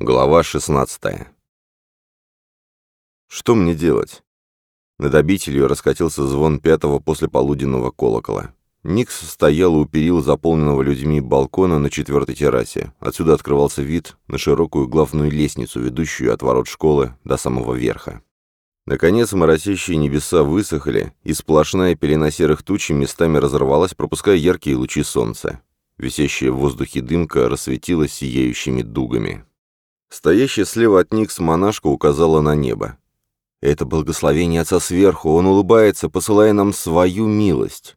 Глава 16. Что мне делать? Над обителью раскатился звон пятого после полуденного колокола. Никс стоял у перил заполненного людьми балкона на четвертой террасе. Отсюда открывался вид на широкую главную лестницу, ведущую от ворот школы до самого верха. Наконец моросящие небеса высохли, и сплошная пелена серых туч местами разорвалась, пропуская яркие лучи солнца. Висящая в воздухе дымка рассветилась сияющими дугами. Стоящая слева от Никс монашка указала на небо. «Это благословение Отца сверху, он улыбается, посылая нам свою милость».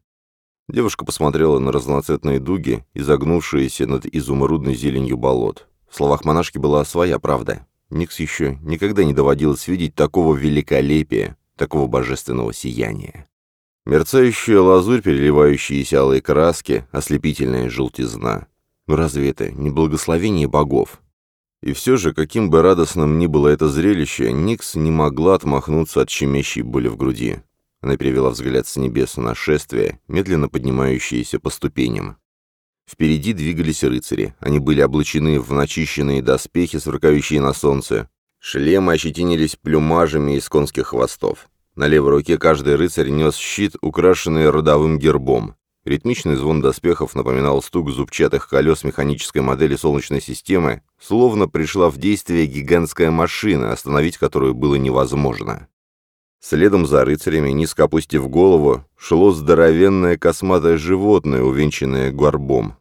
Девушка посмотрела на разноцветные дуги, изогнувшиеся над изумрудной зеленью болот. В словах монашки была своя правда. Никс еще никогда не доводилось видеть такого великолепия, такого божественного сияния. Мерцающая лазурь, переливающиеся алые краски, ослепительная желтизна. Но разве это не благословение богов? И все же, каким бы радостным ни было это зрелище, Никс не могла отмахнуться от щемящей боли в груди. Она перевела взгляд с небес на шествие, медленно поднимающееся по ступеням. Впереди двигались рыцари. Они были облачены в начищенные доспехи, сверкающие на солнце. Шлемы ощетинились плюмажами из конских хвостов. На левой руке каждый рыцарь нес щит, украшенный родовым гербом. Ритмичный звон доспехов напоминал стук зубчатых колес механической модели Солнечной системы, Словно пришла в действие гигантская машина, остановить которую было невозможно. Следом за рыцарями, низко опустив голову, шло здоровенное косматое животное, увенчанное горбом.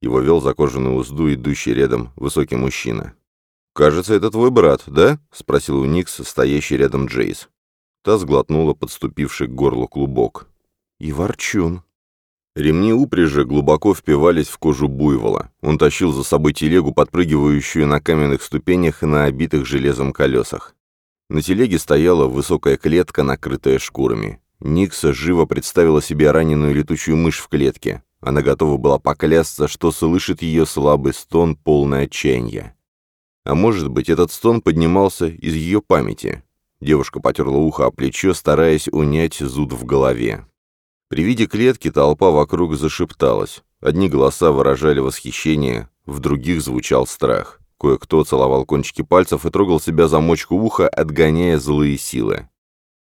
Его вел за кожаную узду, идущий рядом высокий мужчина. «Кажется, это твой брат, да?» — спросил у Никс, стоящий рядом Джейс. Та сглотнула подступивший к горлу клубок. «И ворчун», Ремни упряжи глубоко впивались в кожу буйвола. Он тащил за собой телегу, подпрыгивающую на каменных ступенях и на обитых железом колесах. На телеге стояла высокая клетка, накрытая шкурами. Никса живо представила себе раненую летучую мышь в клетке. Она готова была поклясться, что слышит ее слабый стон, полное отчаяние. А может быть, этот стон поднимался из ее памяти. Девушка потерла ухо о плечо, стараясь унять зуд в голове. При виде клетки толпа вокруг зашепталась. Одни голоса выражали восхищение, в других звучал страх. Кое-кто целовал кончики пальцев и трогал себя за мочку уха, отгоняя злые силы.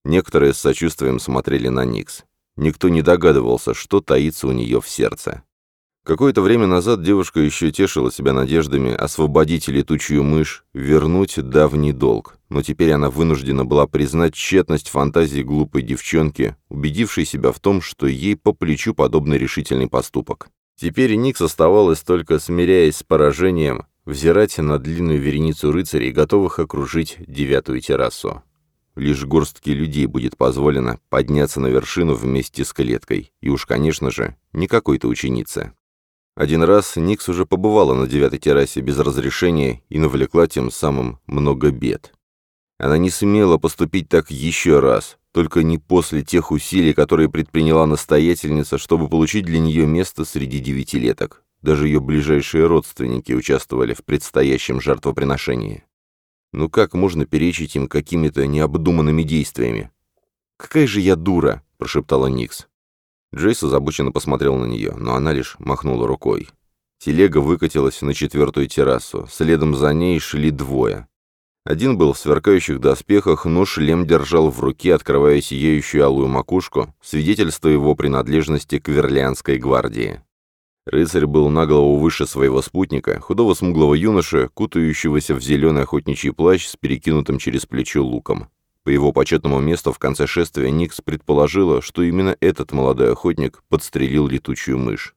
Некоторые с сочувствием смотрели на Никс. Никто не догадывался, что таится у нее в сердце. Какое-то время назад девушка еще тешила себя надеждами освободить летучую мышь, вернуть давний долг. Но теперь она вынуждена была признать тщетность фантазии глупой девчонки, убедившей себя в том, что ей по плечу подобный решительный поступок. Теперь Никс оставалось только, смиряясь с поражением, взирать на длинную вереницу рыцарей, готовых окружить девятую террасу. Лишь горстке людей будет позволено подняться на вершину вместе с клеткой, и уж, конечно же, не какой-то ученице. Один раз Никс уже побывала на девятой террасе без разрешения и навлекла тем самым много бед. Она не сумела поступить так еще раз, только не после тех усилий, которые предприняла настоятельница, чтобы получить для нее место среди девятилеток. Даже ее ближайшие родственники участвовали в предстоящем жертвоприношении. Ну как можно перечить им какими-то необдуманными действиями? «Какая же я дура!» – прошептала Никс. Джейс озабоченно посмотрел на нее, но она лишь махнула рукой. Телега выкатилась на четвертую террасу, следом за ней шли двое. Один был в сверкающих доспехах, но шлем держал в руке, открывая сияющую алую макушку, свидетельство его принадлежности к Верлянской гвардии. Рыцарь был на голову выше своего спутника, худого смуглого юноши, кутающегося в зеленый охотничий плащ с перекинутым через плечо луком. По его почетному месту в конце шествия Никс предположила, что именно этот молодой охотник подстрелил летучую мышь.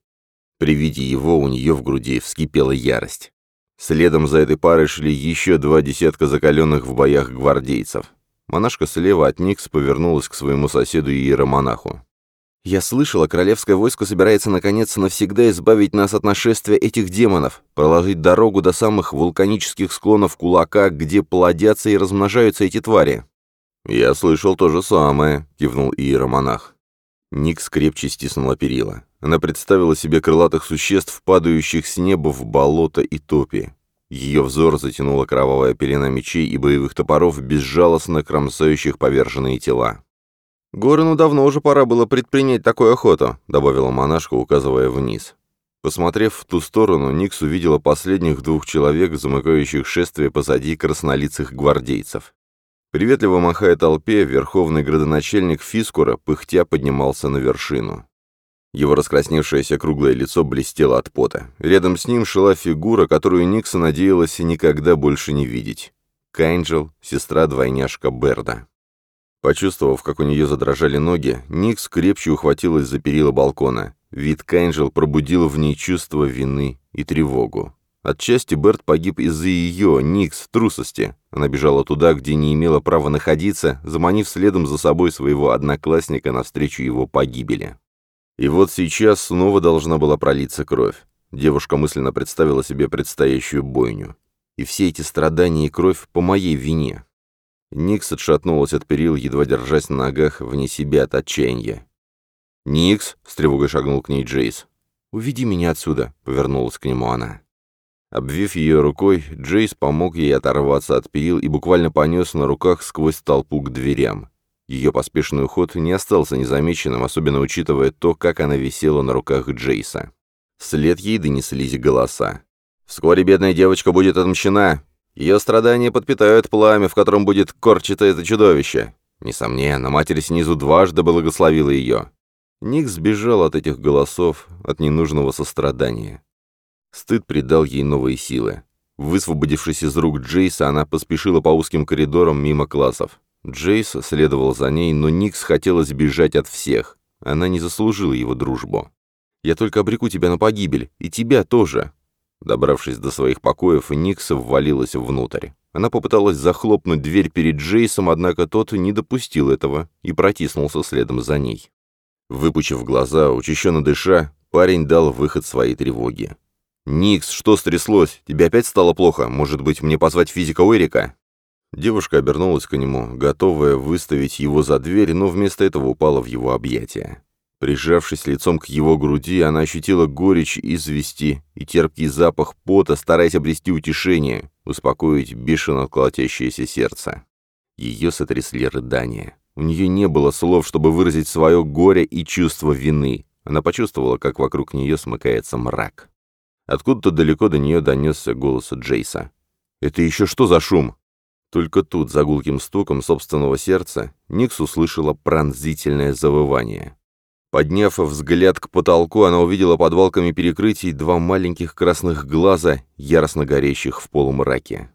При виде его у нее в груди вскипела ярость. Следом за этой парой шли еще два десятка закаленных в боях гвардейцев. Монашка слева от Никс повернулась к своему соседу иеромонаху. «Я слышала, королевское войско собирается наконец навсегда избавить нас от нашествия этих демонов, проложить дорогу до самых вулканических склонов кулака, где плодятся и размножаются эти твари. «Я слышал то же самое», — кивнул иеромонах. Ник крепче стиснула перила. Она представила себе крылатых существ, падающих с неба в болото и топи. Ее взор затянула кровавая пелена мечей и боевых топоров, безжалостно кромсающих поверженные тела. «Горену давно уже пора было предпринять такую охоту», — добавила монашка, указывая вниз. Посмотрев в ту сторону, Никс увидела последних двух человек, замыкающих шествие позади краснолицых гвардейцев. Приветливо махая толпе, верховный градоначальник Фискура пыхтя поднимался на вершину. Его раскрасневшееся круглое лицо блестело от пота. Рядом с ним шла фигура, которую Никса надеялась никогда больше не видеть. Кайнджел, сестра-двойняшка Берда. Почувствовав, как у нее задрожали ноги, Никс крепче ухватилась за перила балкона. Вид Кайнджел пробудил в ней чувство вины и тревогу. Отчасти Берт погиб из-за ее, Никс, трусости. Она бежала туда, где не имела права находиться, заманив следом за собой своего одноклассника навстречу его погибели. И вот сейчас снова должна была пролиться кровь. Девушка мысленно представила себе предстоящую бойню. И все эти страдания и кровь по моей вине. Никс отшатнулась от перил, едва держась на ногах вне себя от отчаяния. «Никс!» — с тревогой шагнул к ней Джейс. «Уведи меня отсюда!» — повернулась к нему она. Обвив ее рукой, Джейс помог ей оторваться от перил и буквально понес на руках сквозь толпу к дверям. Ее поспешный уход не остался незамеченным, особенно учитывая то, как она висела на руках Джейса. Вслед ей донеслись голоса. «Вскоре бедная девочка будет отмщена. Ее страдания подпитают пламя, в котором будет корчито это чудовище. Несомненно, матери снизу дважды благословила ее». Ник сбежал от этих голосов, от ненужного сострадания. Стыд придал ей новые силы. Высвободившись из рук Джейса, она поспешила по узким коридорам мимо классов. Джейс следовал за ней, но Никс хотела сбежать от всех. Она не заслужила его дружбу. «Я только обреку тебя на погибель, и тебя тоже!» Добравшись до своих покоев, Никс ввалилась внутрь. Она попыталась захлопнуть дверь перед Джейсом, однако тот не допустил этого и протиснулся следом за ней. Выпучив глаза, учащенно дыша, парень дал выход своей тревоге. «Никс, что стряслось? Тебе опять стало плохо? Может быть, мне позвать физика Уэрика? Девушка обернулась к нему, готовая выставить его за дверь, но вместо этого упала в его объятия. Прижавшись лицом к его груди, она ощутила горечь извести и терпкий запах пота, стараясь обрести утешение, успокоить бешено колотящееся сердце. Ее сотрясли рыдания. У нее не было слов, чтобы выразить свое горе и чувство вины. Она почувствовала, как вокруг нее смыкается мрак. Откуда-то далеко до нее донесся голос Джейса. «Это еще что за шум?» Только тут, за гулким стуком собственного сердца, Никс услышала пронзительное завывание. Подняв взгляд к потолку, она увидела под валками перекрытий два маленьких красных глаза, яростно горящих в полумраке.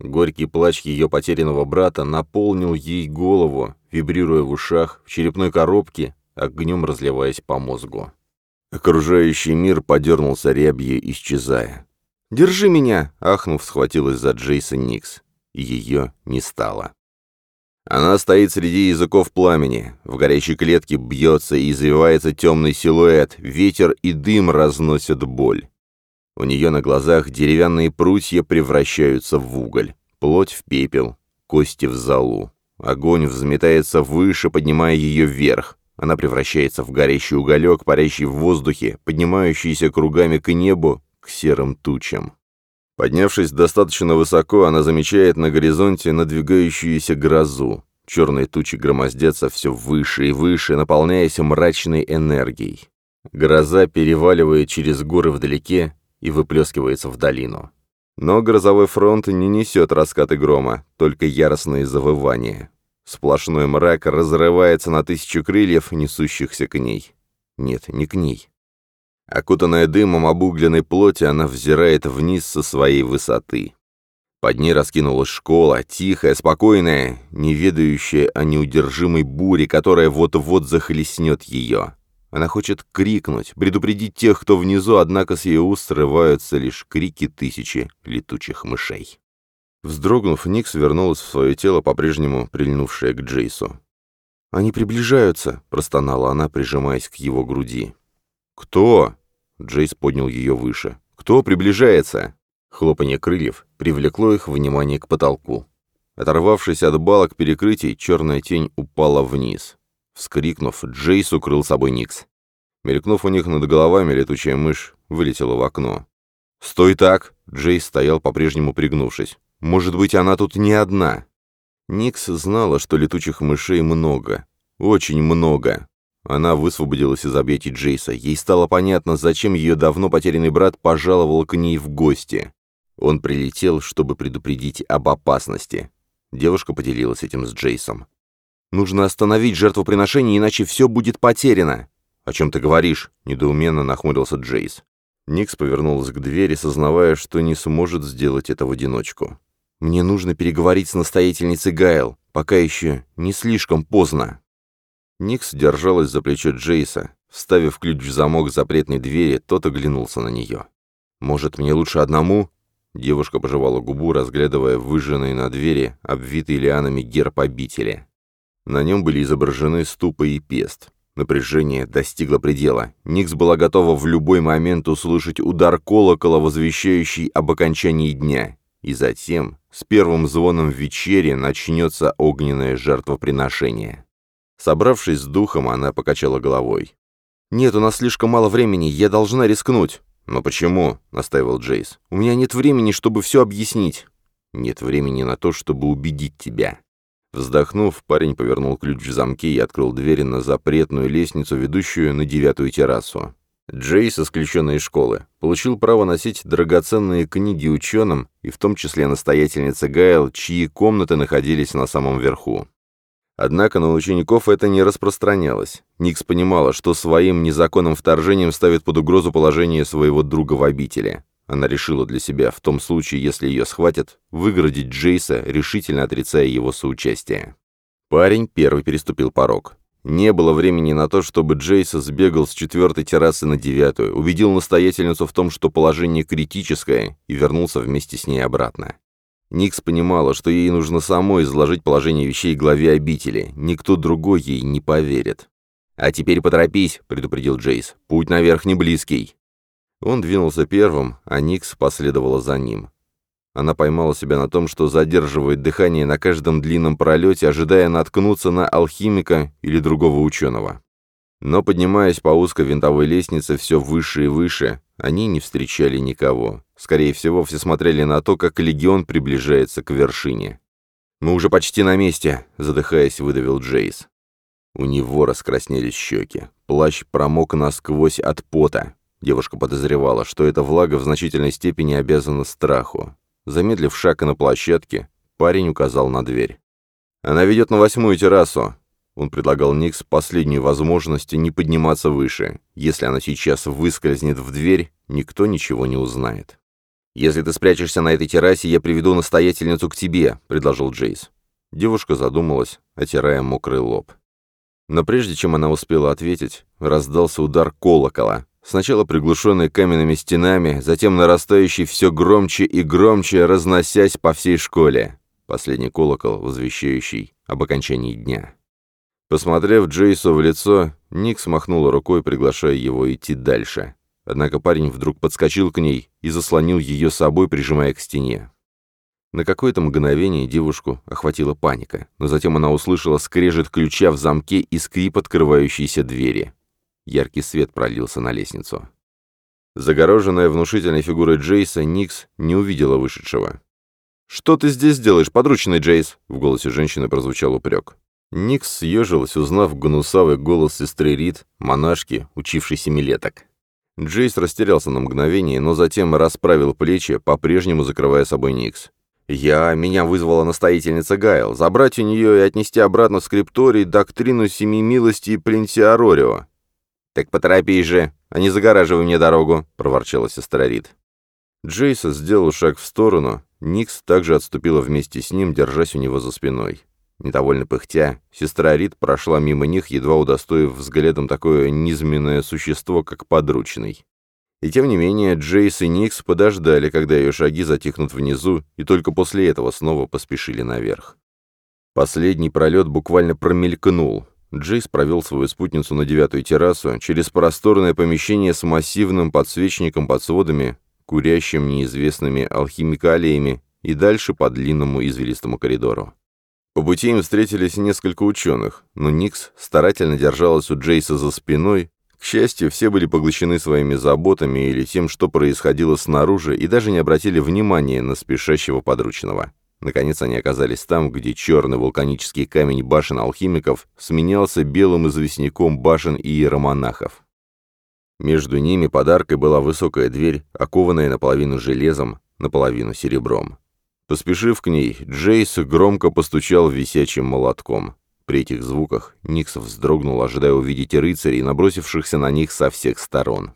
Горький плач ее потерянного брата наполнил ей голову, вибрируя в ушах, в черепной коробке, огнем разливаясь по мозгу. Окружающий мир подернулся рябье, исчезая. «Держи меня!» — ахнув, схватилась за Джейсон Никс. Ее не стало. Она стоит среди языков пламени. В горящей клетке бьется и извивается темный силуэт. Ветер и дым разносят боль. У нее на глазах деревянные прутья превращаются в уголь. Плоть в пепел, кости в золу Огонь взметается выше, поднимая ее вверх. Она превращается в горящий уголек, парящий в воздухе, поднимающийся кругами к небу, к серым тучам. Поднявшись достаточно высоко, она замечает на горизонте надвигающуюся грозу. Черные тучи громоздятся все выше и выше, наполняясь мрачной энергией. Гроза переваливает через горы вдалеке и выплескивается в долину. Но грозовой фронт не несет раскаты грома, только яростные завывания. Сплошной мрак разрывается на тысячу крыльев, несущихся к ней. Нет, не к ней. Окутанная дымом обугленной плоти, она взирает вниз со своей высоты. Под ней раскинулась школа, тихая, спокойная, не ведающая о неудержимой буре, которая вот-вот захлестнет ее. Она хочет крикнуть, предупредить тех, кто внизу, однако с ее уст срываются лишь крики тысячи летучих мышей. Вздрогнув, Никс вернулась в свое тело, по-прежнему прильнувшее к Джейсу. «Они приближаются», — простонала она, прижимаясь к его груди. «Кто?» — Джейс поднял ее выше. «Кто приближается?» Хлопанье крыльев привлекло их внимание к потолку. Оторвавшись от балок перекрытий, черная тень упала вниз. Вскрикнув, Джейс укрыл собой Никс. Мелькнув у них над головами, летучая мышь вылетела в окно. «Стой так!» — Джейс стоял, по-прежнему пригнувшись. Может быть, она тут не одна. Никс знала, что летучих мышей много. Очень много. Она высвободилась из объятий Джейса. Ей стало понятно, зачем ее давно потерянный брат пожаловал к ней в гости. Он прилетел, чтобы предупредить об опасности. Девушка поделилась этим с Джейсом. «Нужно остановить жертвоприношение, иначе все будет потеряно!» «О чем ты говоришь?» — недоуменно нахмурился Джейс. Никс повернулась к двери, сознавая, что не сможет сделать это в одиночку. Мне нужно переговорить с настоятельницей Гайл, пока еще не слишком поздно». Никс держалась за плечо Джейса. Вставив ключ в замок запретной двери, тот оглянулся на нее. «Может, мне лучше одному?» Девушка пожевала губу, разглядывая выжженные на двери, обвитые лианами герб обители. На нем были изображены ступы и пест. Напряжение достигло предела. Никс была готова в любой момент услышать удар колокола, возвещающий об окончании дня и затем с первым звоном вечери начнется огненное жертвоприношение. Собравшись с духом, она покачала головой. «Нет, у нас слишком мало времени, я должна рискнуть». «Но почему?» — настаивал Джейс. «У меня нет времени, чтобы все объяснить». «Нет времени на то, чтобы убедить тебя». Вздохнув, парень повернул ключ в замке и открыл двери на запретную лестницу, ведущую на девятую террасу. Джейс, исключенный из школы, получил право носить драгоценные книги ученым, и в том числе настоятельница Гайл, чьи комнаты находились на самом верху. Однако на учеников это не распространялось. Никс понимала, что своим незаконным вторжением ставит под угрозу положение своего друга в обители. Она решила для себя, в том случае, если ее схватят, выгородить Джейса, решительно отрицая его соучастие. Парень первый переступил порог. Не было времени на то, чтобы Джейс сбегал с четвертой террасы на девятую, убедил настоятельницу в том, что положение критическое, и вернулся вместе с ней обратно. Никс понимала, что ей нужно самой изложить положение вещей главе обители, никто другой ей не поверит. «А теперь поторопись», — предупредил Джейс, — «путь наверх не близкий». Он двинулся первым, а Никс последовала за ним. Она поймала себя на том, что задерживает дыхание на каждом длинном пролете, ожидая наткнуться на алхимика или другого ученого. Но, поднимаясь по узкой винтовой лестнице все выше и выше, они не встречали никого. Скорее всего, все смотрели на то, как легион приближается к вершине. «Мы уже почти на месте», — задыхаясь, выдавил Джейс. У него раскраснелись щеки. Плащ промок насквозь от пота. Девушка подозревала, что эта влага в значительной степени обязана страху. Замедлив шаг на площадке, парень указал на дверь. «Она ведет на восьмую террасу». Он предлагал Никс последнюю возможность не подниматься выше. Если она сейчас выскользнет в дверь, никто ничего не узнает. «Если ты спрячешься на этой террасе, я приведу настоятельницу к тебе», — предложил Джейс. Девушка задумалась, отирая мокрый лоб. Но прежде чем она успела ответить, раздался удар колокола сначала приглушенный каменными стенами, затем нарастающий все громче и громче, разносясь по всей школе. Последний колокол, возвещающий об окончании дня. Посмотрев Джейсу в лицо, Ник смахнула рукой, приглашая его идти дальше. Однако парень вдруг подскочил к ней и заслонил ее собой, прижимая к стене. На какое-то мгновение девушку охватила паника, но затем она услышала скрежет ключа в замке и скрип открывающейся двери. Яркий свет пролился на лестницу. Загороженная внушительной фигурой Джейса, Никс не увидела вышедшего. «Что ты здесь делаешь, подручный Джейс?» — в голосе женщины прозвучал упрек. Никс съежилась, узнав гнусавый голос сестры Рид, монашки, учившей семилеток. Джейс растерялся на мгновение, но затем расправил плечи, по-прежнему закрывая собой Никс. «Я... Меня вызвала настоятельница Гайл. Забрать у нее и отнести обратно в скрипторий доктрину семи милости и Плентиарорио. «Так поторопись же, а не загораживай мне дорогу», — проворчала сестра Рид. Джейса сделал шаг в сторону, Никс также отступила вместе с ним, держась у него за спиной. Недовольно пыхтя, сестра Рид прошла мимо них, едва удостоив взглядом такое низменное существо, как подручный. И тем не менее, Джейс и Никс подождали, когда ее шаги затихнут внизу, и только после этого снова поспешили наверх. Последний пролет буквально промелькнул. Джейс провел свою спутницу на девятую террасу, через просторное помещение с массивным подсвечником под сводами, курящим неизвестными алхимикалиями, и дальше по длинному извилистому коридору. По пути им встретились несколько ученых, но Никс старательно держалась у Джейса за спиной, к счастью, все были поглощены своими заботами или тем, что происходило снаружи, и даже не обратили внимания на спешащего подручного. Наконец они оказались там, где черный вулканический камень башен алхимиков сменялся белым известняком башен иеромонахов. Между ними подаркой была высокая дверь, окованная наполовину железом, наполовину серебром. Поспешив к ней, Джейс громко постучал висячим молотком. При этих звуках Никс вздрогнул, ожидая увидеть рыцарей, набросившихся на них со всех сторон.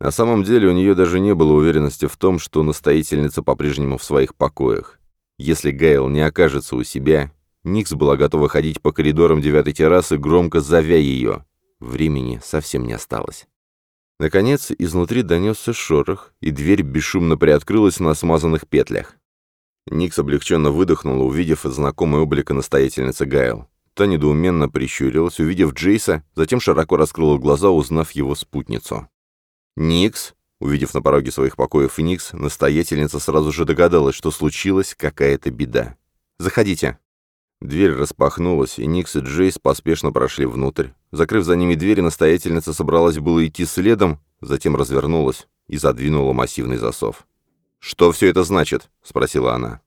На самом деле у нее даже не было уверенности в том, что настоятельница по-прежнему в своих покоях. Если Гейл не окажется у себя, Никс была готова ходить по коридорам девятой террасы, громко зовя ее. Времени совсем не осталось. Наконец, изнутри донесся шорох, и дверь бесшумно приоткрылась на смазанных петлях. Никс облегченно выдохнула, увидев знакомый облик настоятельницы Гайл. Та недоуменно прищурилась, увидев Джейса, затем широко раскрыла глаза, узнав его спутницу. «Никс?» Увидев на пороге своих покоев Феникс, настоятельница сразу же догадалась, что случилась какая-то беда. «Заходите». Дверь распахнулась, и Никс и Джейс поспешно прошли внутрь. Закрыв за ними дверь, настоятельница собралась было идти следом, затем развернулась и задвинула массивный засов. «Что все это значит?» — спросила она.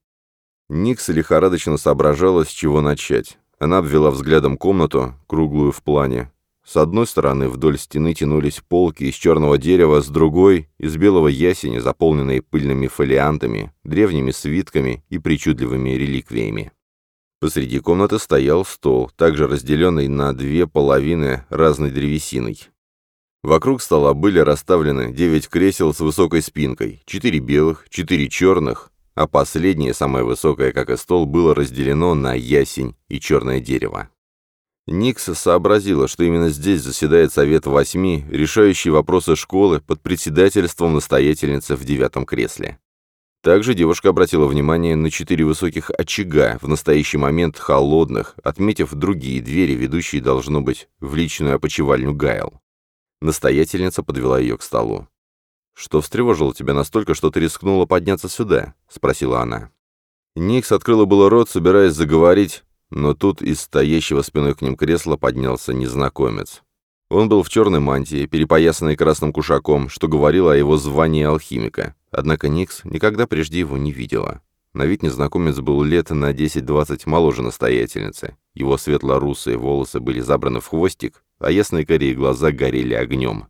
Никс лихорадочно соображала, с чего начать. Она обвела взглядом комнату, круглую в плане, с одной стороны вдоль стены тянулись полки из черного дерева, с другой — из белого ясеня, заполненные пыльными фолиантами, древними свитками и причудливыми реликвиями. Посреди комнаты стоял стол, также разделенный на две половины разной древесиной. Вокруг стола были расставлены девять кресел с высокой спинкой, четыре белых, четыре черных, а последнее, самое высокое, как и стол, было разделено на ясень и черное дерево. Никса сообразила, что именно здесь заседает Совет Восьми, решающий вопросы школы под председательством настоятельницы в девятом кресле. Также девушка обратила внимание на четыре высоких очага, в настоящий момент холодных, отметив другие двери, ведущие, должно быть, в личную опочивальню Гайл. Настоятельница подвела ее к столу. «Что встревожило тебя настолько, что ты рискнула подняться сюда?» — спросила она. Никс открыла было рот, собираясь заговорить, но тут из стоящего спиной к ним кресла поднялся незнакомец. Он был в черной мантии, перепоясанной красным кушаком, что говорило о его звании алхимика. Однако Никс никогда прежде его не видела. На вид незнакомец был лет на 10-20 моложе настоятельницы. Его светло-русые волосы были забраны в хвостик, а ясные корее глаза горели огнем.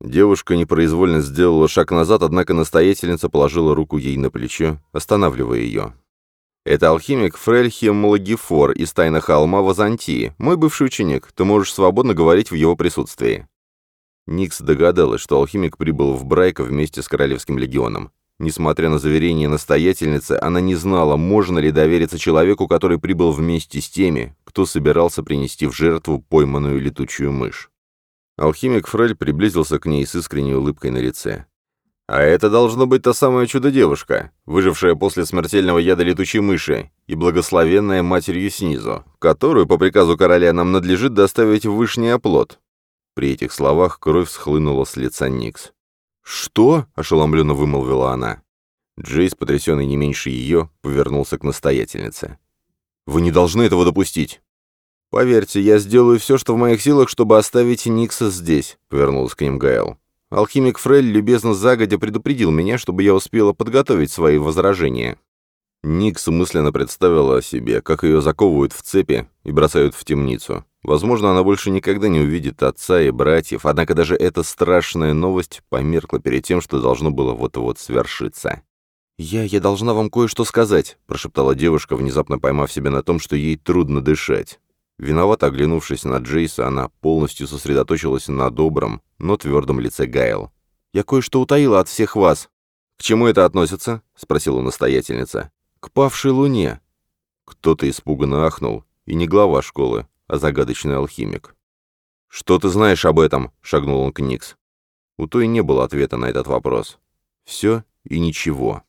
Девушка непроизвольно сделала шаг назад, однако настоятельница положила руку ей на плечо, останавливая ее. Это алхимик Фрельхим Лагифор из Тайна Холма Азантии, мой бывший ученик, ты можешь свободно говорить в его присутствии». Никс догадалась, что алхимик прибыл в Брайка вместе с Королевским легионом. Несмотря на заверение настоятельницы, она не знала, можно ли довериться человеку, который прибыл вместе с теми, кто собирался принести в жертву пойманную летучую мышь. Алхимик Фрель приблизился к ней с искренней улыбкой на лице. А это должно быть та самая чудо-девушка, выжившая после смертельного яда летучей мыши и благословенная матерью снизу, которую по приказу короля нам надлежит доставить в Вышний оплот». При этих словах кровь схлынула с лица Никс. «Что?» — ошеломленно вымолвила она. Джейс, потрясенный не меньше ее, повернулся к настоятельнице. «Вы не должны этого допустить!» «Поверьте, я сделаю все, что в моих силах, чтобы оставить Никса здесь», — повернулась к ним Гайл. Алхимик Фрель любезно загодя предупредил меня, чтобы я успела подготовить свои возражения. Никс мысленно представила о себе, как ее заковывают в цепи и бросают в темницу. Возможно, она больше никогда не увидит отца и братьев, однако даже эта страшная новость померкла перед тем, что должно было вот-вот свершиться. «Я, я должна вам кое-что сказать», — прошептала девушка, внезапно поймав себя на том, что ей трудно дышать. Виновато оглянувшись на Джейса, она полностью сосредоточилась на добром, но твердом лице Гайл. «Я кое-что утаила от всех вас». «К чему это относится?» — спросила настоятельница. «К павшей луне». Кто-то испуганно ахнул, и не глава школы, а загадочный алхимик. «Что ты знаешь об этом?» — шагнул он к Никс. У той не было ответа на этот вопрос. «Все и ничего».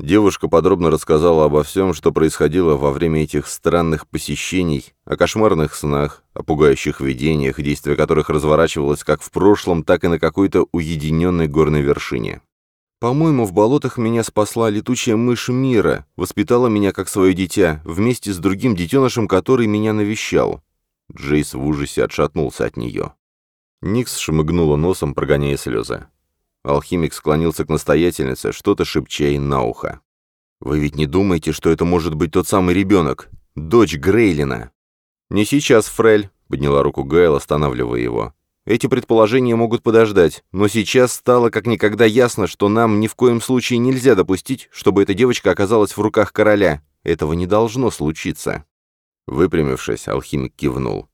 Девушка подробно рассказала обо всем, что происходило во время этих странных посещений, о кошмарных снах, о пугающих видениях, действия которых разворачивалось как в прошлом, так и на какой-то уединенной горной вершине. «По-моему, в болотах меня спасла летучая мышь мира, воспитала меня как свое дитя, вместе с другим детенышем, который меня навещал». Джейс в ужасе отшатнулся от нее. Никс шмыгнула носом, прогоняя слезы. Алхимик склонился к настоятельнице, что-то шепча ей на ухо. «Вы ведь не думаете, что это может быть тот самый ребенок? Дочь Грейлина?» «Не сейчас, Фрель», — подняла руку Гайл, останавливая его. «Эти предположения могут подождать, но сейчас стало как никогда ясно, что нам ни в коем случае нельзя допустить, чтобы эта девочка оказалась в руках короля. Этого не должно случиться». Выпрямившись, алхимик кивнул.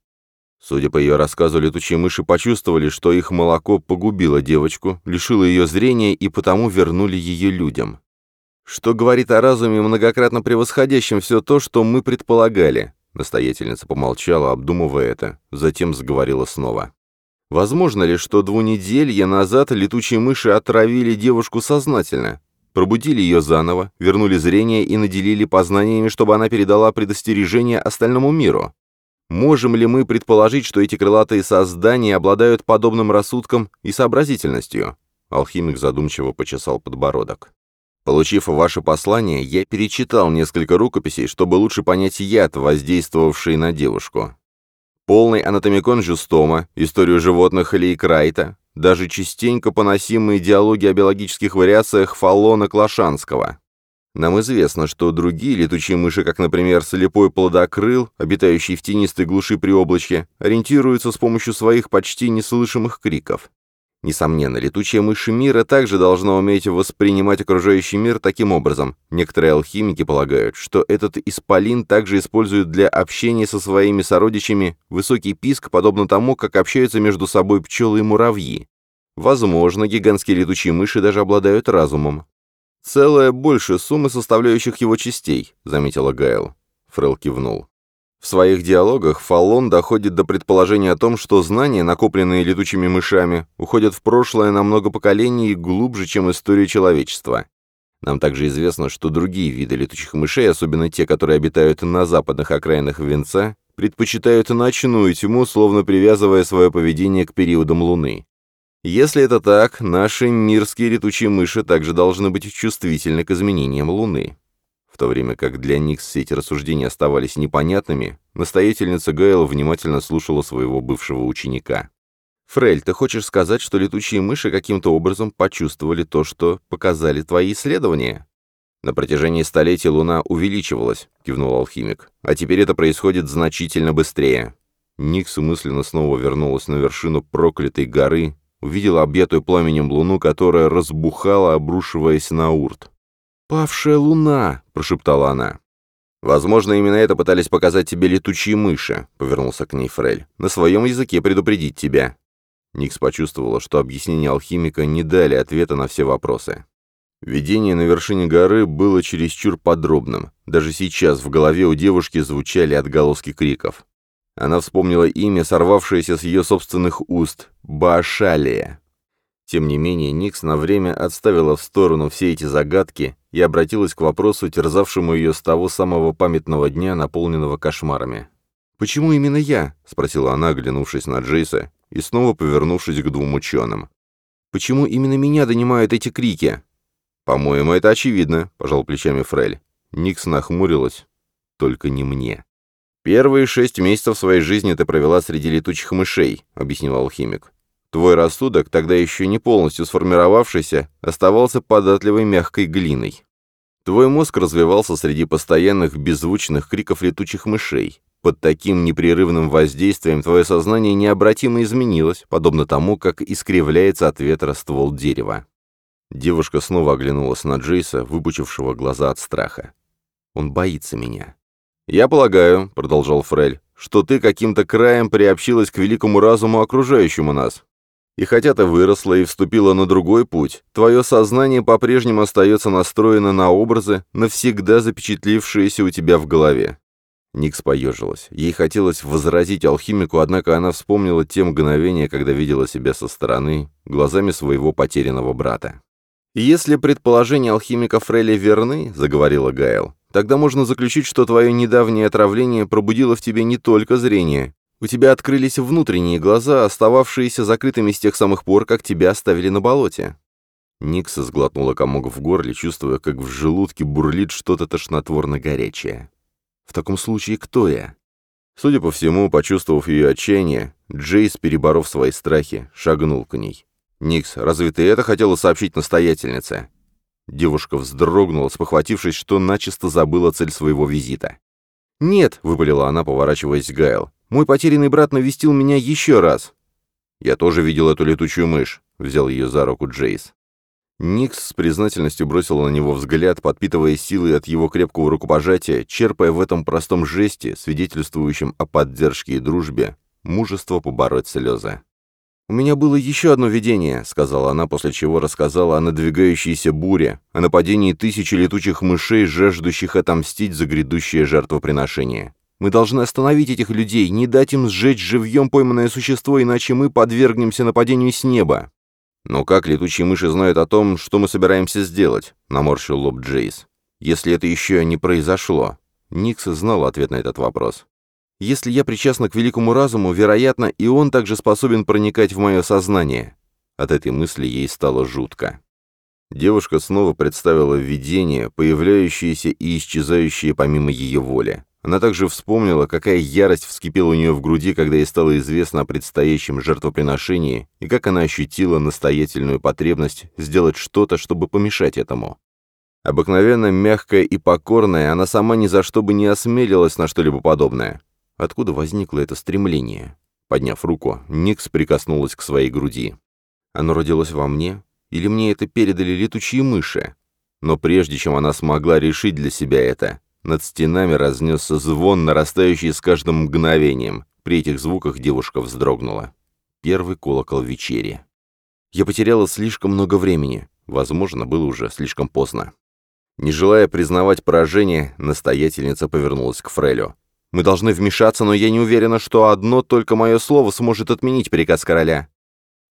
Судя по ее рассказу, летучие мыши почувствовали, что их молоко погубило девочку, лишило ее зрения и потому вернули ее людям. Что говорит о разуме, многократно превосходящем все то, что мы предполагали. Настоятельница помолчала, обдумывая это, затем заговорила снова. Возможно ли, что двунеделье назад летучие мыши отравили девушку сознательно, пробудили ее заново, вернули зрение и наделили познаниями, чтобы она передала предостережение остальному миру? Можем ли мы предположить, что эти крылатые создания обладают подобным рассудком и сообразительностью? Алхимик задумчиво почесал подбородок. Получив ваше послание, я перечитал несколько рукописей, чтобы лучше понять яд, воздействовавший на девушку. Полный анатомикон Жюстома, историю животных Ли Крайта, даже частенько поносимые диалоги о биологических вариациях Фаллона Клашанского. Нам известно, что другие летучие мыши, как, например, слепой плодокрыл, обитающий в тенистой глуши при облачке, ориентируются с помощью своих почти неслышимых криков. Несомненно, летучая мыши мира также должна уметь воспринимать окружающий мир таким образом. Некоторые алхимики полагают, что этот исполин также использует для общения со своими сородичами высокий писк, подобно тому, как общаются между собой пчелы и муравьи. Возможно, гигантские летучие мыши даже обладают разумом. Целая больше суммы составляющих его частей», — заметила Гайл. Фрел кивнул. В своих диалогах Фаллон доходит до предположения о том, что знания, накопленные летучими мышами, уходят в прошлое на много поколений и глубже, чем история человечества. Нам также известно, что другие виды летучих мышей, особенно те, которые обитают на западных окраинах Венца, предпочитают ночную тьму, словно привязывая свое поведение к периодам Луны. Если это так, наши мирские летучие мыши также должны быть чувствительны к изменениям Луны. В то время как для них все эти рассуждения оставались непонятными, настоятельница Гейл внимательно слушала своего бывшего ученика. «Фрель, ты хочешь сказать, что летучие мыши каким-то образом почувствовали то, что показали твои исследования?» «На протяжении столетий Луна увеличивалась», — кивнул алхимик. «А теперь это происходит значительно быстрее». Никс мысленно снова вернулась на вершину проклятой горы, увидел объятую пламенем луну, которая разбухала, обрушиваясь на урт. «Павшая луна!» — прошептала она. «Возможно, именно это пытались показать тебе летучие мыши», — повернулся к ней Фрель. «На своем языке предупредить тебя». Никс почувствовала, что объяснения алхимика не дали ответа на все вопросы. Видение на вершине горы было чересчур подробным. Даже сейчас в голове у девушки звучали отголоски криков. Она вспомнила имя, сорвавшееся с ее собственных уст — Башалия. Тем не менее, Никс на время отставила в сторону все эти загадки и обратилась к вопросу, терзавшему ее с того самого памятного дня, наполненного кошмарами. «Почему именно я?» — спросила она, оглянувшись на Джейса и снова повернувшись к двум ученым. «Почему именно меня донимают эти крики?» «По-моему, это очевидно», — пожал плечами Фрель. Никс нахмурилась. «Только не мне». «Первые шесть месяцев своей жизни ты провела среди летучих мышей», — объяснил алхимик. «Твой рассудок, тогда еще не полностью сформировавшийся, оставался податливой мягкой глиной. Твой мозг развивался среди постоянных беззвучных криков летучих мышей. Под таким непрерывным воздействием твое сознание необратимо изменилось, подобно тому, как искривляется от ветра ствол дерева». Девушка снова оглянулась на Джейса, выпучившего глаза от страха. «Он боится меня. «Я полагаю», — продолжал Фрель, — «что ты каким-то краем приобщилась к великому разуму, окружающему нас. И хотя ты выросла и вступила на другой путь, твое сознание по-прежнему остается настроено на образы, навсегда запечатлившиеся у тебя в голове». Никс поежилась. Ей хотелось возразить алхимику, однако она вспомнила те мгновения, когда видела себя со стороны, глазами своего потерянного брата. «Если предположения алхимика Фрейли верны, — заговорила Гайл, Тогда можно заключить, что твое недавнее отравление пробудило в тебе не только зрение. У тебя открылись внутренние глаза, остававшиеся закрытыми с тех самых пор, как тебя оставили на болоте». Никс сглотнула комок в горле, чувствуя, как в желудке бурлит что-то тошнотворно горячее. «В таком случае кто я?» Судя по всему, почувствовав ее отчаяние, Джейс, переборов свои страхи, шагнул к ней. «Никс, разве ты это хотела сообщить настоятельнице?» Девушка вздрогнула, спохватившись, что начисто забыла цель своего визита. «Нет», — выпалила она, поворачиваясь к Гайл, — «мой потерянный брат навестил меня еще раз». «Я тоже видел эту летучую мышь», — взял ее за руку Джейс. Никс с признательностью бросил на него взгляд, подпитывая силы от его крепкого рукопожатия, черпая в этом простом жесте, свидетельствующем о поддержке и дружбе, мужество побороть слезы. «У меня было еще одно видение», — сказала она, после чего рассказала о надвигающейся буре, о нападении тысячи летучих мышей, жаждущих отомстить за грядущее жертвоприношение. «Мы должны остановить этих людей, не дать им сжечь живьем пойманное существо, иначе мы подвергнемся нападению с неба». «Но как летучие мыши знают о том, что мы собираемся сделать?» — наморщил лоб Джейс. «Если это еще не произошло». Никс знал ответ на этот вопрос. Если я причастна к великому разуму, вероятно, и он также способен проникать в мое сознание». От этой мысли ей стало жутко. Девушка снова представила видения, появляющиеся и исчезающие помимо ее воли. Она также вспомнила, какая ярость вскипела у нее в груди, когда ей стало известно о предстоящем жертвоприношении, и как она ощутила настоятельную потребность сделать что-то, чтобы помешать этому. Обыкновенно мягкая и покорная, она сама ни за что бы не осмелилась на что-либо подобное. Откуда возникло это стремление? Подняв руку, Никс прикоснулась к своей груди. Оно родилось во мне? Или мне это передали летучие мыши? Но прежде чем она смогла решить для себя это, над стенами разнесся звон, нарастающий с каждым мгновением. При этих звуках девушка вздрогнула. Первый колокол вечери. Я потеряла слишком много времени. Возможно, было уже слишком поздно. Не желая признавать поражение, настоятельница повернулась к Фрелю. Мы должны вмешаться, но я не уверена, что одно только мое слово сможет отменить приказ короля».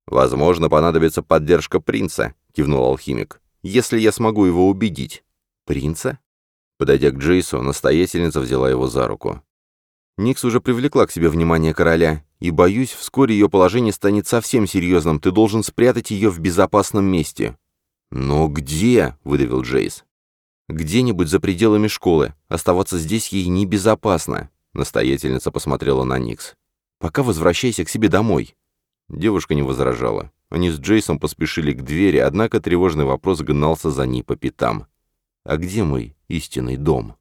«Возможно, понадобится поддержка принца», — кивнул алхимик, — «если я смогу его убедить». «Принца?» Подойдя к Джейсу, настоятельница взяла его за руку. «Никс уже привлекла к себе внимание короля, и, боюсь, вскоре ее положение станет совсем серьезным, ты должен спрятать ее в безопасном месте». «Но где?» — выдавил Джейс. «Где-нибудь за пределами школы. Оставаться здесь ей небезопасно». Настоятельница посмотрела на Никс. «Пока возвращайся к себе домой». Девушка не возражала. Они с Джейсом поспешили к двери, однако тревожный вопрос гнался за ней по пятам. «А где мой истинный дом?»